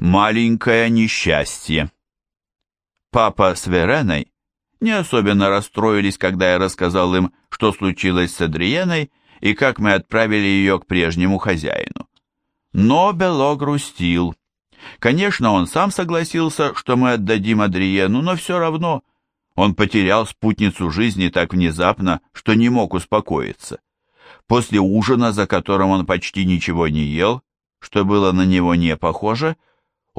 Маленькое несчастье. Папа с Вереной не особенно расстроились, когда я рассказал им, что случилось с Адриеной и как мы отправили ее к прежнему хозяину. Но Бело грустил. Конечно, он сам согласился, что мы отдадим Адриену, но все равно он потерял спутницу жизни так внезапно, что не мог успокоиться. После ужина, за которым он почти ничего не ел, что было на него не похоже,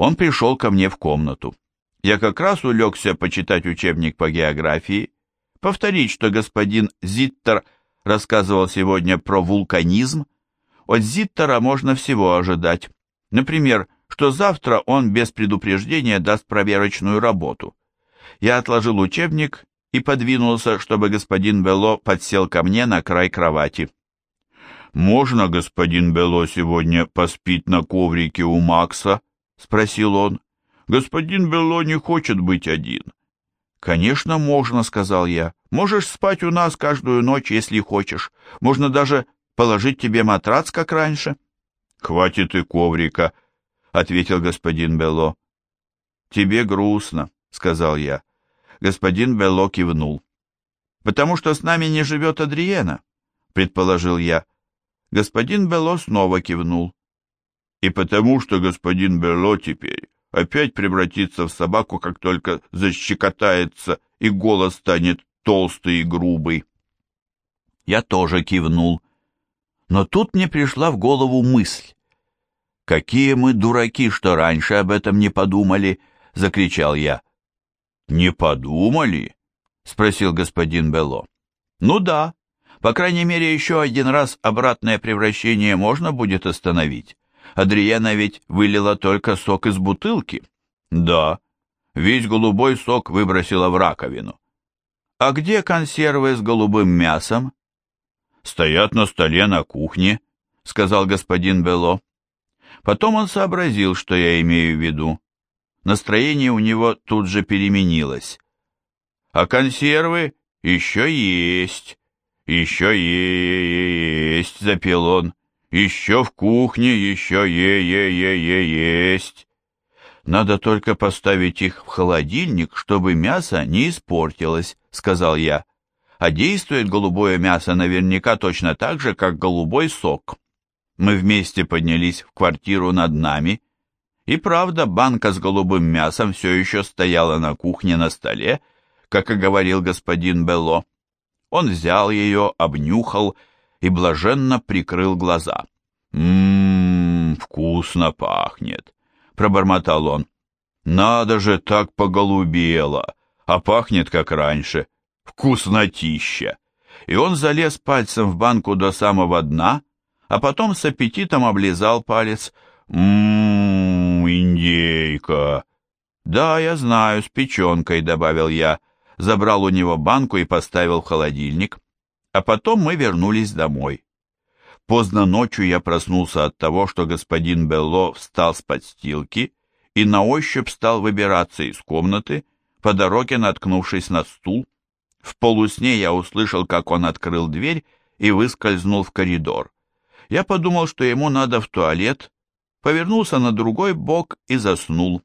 он пришел ко мне в комнату. Я как раз улегся почитать учебник по географии, повторить, что господин Зиттер рассказывал сегодня про вулканизм. От Зиттера можно всего ожидать. Например, что завтра он без предупреждения даст проверочную работу. Я отложил учебник и подвинулся, чтобы господин Бело подсел ко мне на край кровати. «Можно господин Бело сегодня поспить на коврике у Макса?» — спросил он. «Господин Бело не хочет быть один». «Конечно, можно», — сказал я. «Можешь спать у нас каждую ночь, если хочешь. Можно даже положить тебе матрац, как раньше». «Хватит и коврика», — ответил господин Бело. «Тебе грустно», — сказал я. Господин Бело кивнул. «Потому что с нами не живет Адриена», — предположил я. Господин Бело снова кивнул. «И потому что господин Бело теперь опять превратится в собаку, как только защекотается, и голос станет толстый и грубый». Я тоже кивнул. Но тут мне пришла в голову мысль. «Какие мы дураки, что раньше об этом не подумали!» — закричал я. «Не подумали?» — спросил господин Белло. «Ну да, по крайней мере, еще один раз обратное превращение можно будет остановить. Адриена ведь вылила только сок из бутылки. Да, весь голубой сок выбросила в раковину. А где консервы с голубым мясом? Стоят на столе на кухне, сказал господин Бело. Потом он сообразил, что я имею в виду. Настроение у него тут же переменилось. А консервы еще есть. «Еще есть!» — запел он. «Еще в кухне, еще е-е-е-е-есть!» «Надо только поставить их в холодильник, чтобы мясо не испортилось», — сказал я. «А действует голубое мясо наверняка точно так же, как голубой сок». Мы вместе поднялись в квартиру над нами, и правда, банка с голубым мясом все еще стояла на кухне на столе, как и говорил господин Белло. Он взял ее, обнюхал и блаженно прикрыл глаза. «Ммм, вкусно пахнет», — пробормотал он. «Надо же, так поголубело, а пахнет, как раньше. Вкуснотища!» И он залез пальцем в банку до самого дна, а потом с аппетитом облизал палец. «Ммм, индейка!» «Да, я знаю, с печенкой», — добавил я, — забрал у него банку и поставил в холодильник, а потом мы вернулись домой. Поздно ночью я проснулся от того, что господин Белло встал с подстилки и на ощупь стал выбираться из комнаты, по дороге наткнувшись на стул. В полусне я услышал, как он открыл дверь и выскользнул в коридор. Я подумал, что ему надо в туалет, повернулся на другой бок и заснул.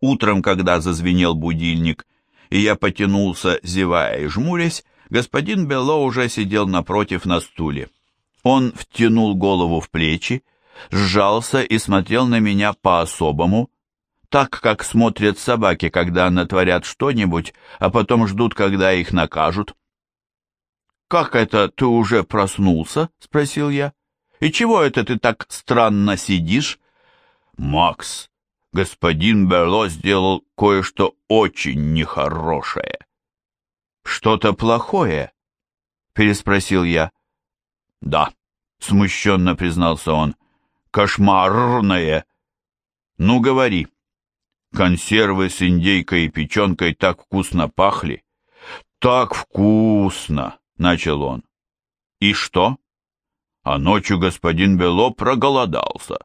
Утром, когда зазвенел будильник, и я потянулся, зевая и жмурясь, господин Бело уже сидел напротив на стуле. Он втянул голову в плечи, сжался и смотрел на меня по-особому, так, как смотрят собаки, когда натворят что-нибудь, а потом ждут, когда их накажут. «Как это ты уже проснулся?» — спросил я. «И чего это ты так странно сидишь?» «Макс, господин Берло сделал кое-что очень нехорошее. «Что-то плохое?» — переспросил я. «Да», — смущенно признался он, — «кошмарное». «Ну, говори». Консервы с индейкой и печенкой так вкусно пахли. «Так вкусно!» — начал он. «И что?» А ночью господин Бело проголодался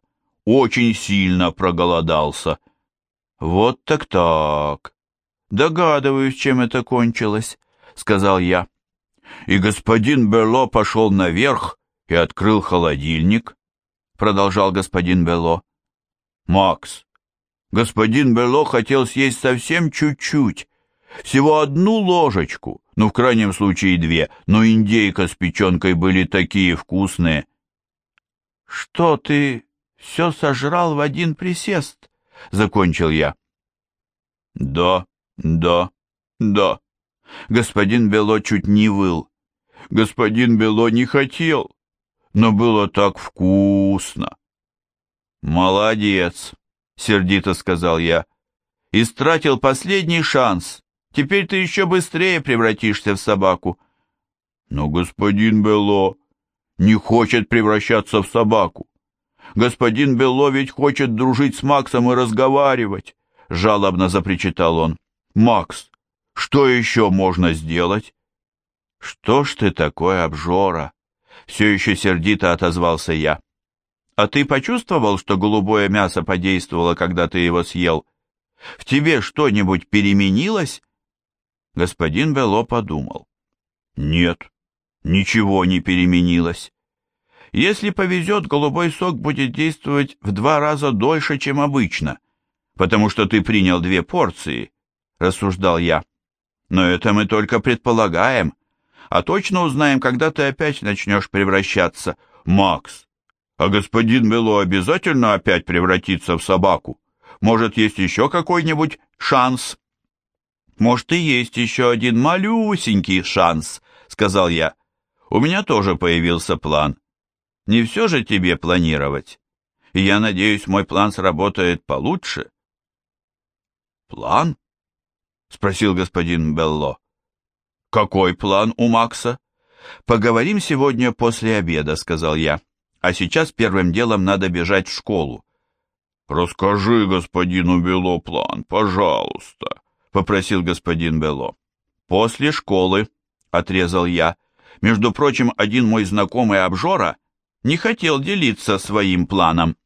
очень сильно проголодался. Вот так-так. Догадываюсь, чем это кончилось, сказал я. И господин Берло пошел наверх и открыл холодильник, продолжал господин Бело. Макс, Господин Бело хотел съесть совсем чуть-чуть, всего одну ложечку, ну, в крайнем случае две, но индейка с печенкой были такие вкусные. «Что ты все сожрал в один присест?» — закончил я. «Да, да, да». Господин Бело чуть не выл. Господин Бело не хотел, но было так вкусно. «Молодец», — сердито сказал я. «Истратил последний шанс. Теперь ты еще быстрее превратишься в собаку». «Но господин Бело не хочет превращаться в собаку. Господин Бело ведь хочет дружить с Максом и разговаривать», — жалобно запричитал он. «Макс, что еще можно сделать?» «Что ж ты такой обжора?» Все еще сердито отозвался я. «А ты почувствовал, что голубое мясо подействовало, когда ты его съел? В тебе что-нибудь переменилось?» Господин Бело подумал. «Нет, ничего не переменилось. Если повезет, голубой сок будет действовать в два раза дольше, чем обычно, потому что ты принял две порции», — рассуждал я. «Но это мы только предполагаем, а точно узнаем, когда ты опять начнешь превращаться. Макс, а господин Бело обязательно опять превратится в собаку? Может, есть еще какой-нибудь шанс?» «Может, и есть еще один малюсенький шанс», — сказал я. «У меня тоже появился план. Не все же тебе планировать. И я надеюсь, мой план сработает получше». «План?» — спросил господин Белло. «Какой план у Макса?» «Поговорим сегодня после обеда», — сказал я. «А сейчас первым делом надо бежать в школу». «Расскажи господину Бело план, пожалуйста», — попросил господин Бело. «После школы», — отрезал я. «Между прочим, один мой знакомый обжора не хотел делиться своим планом».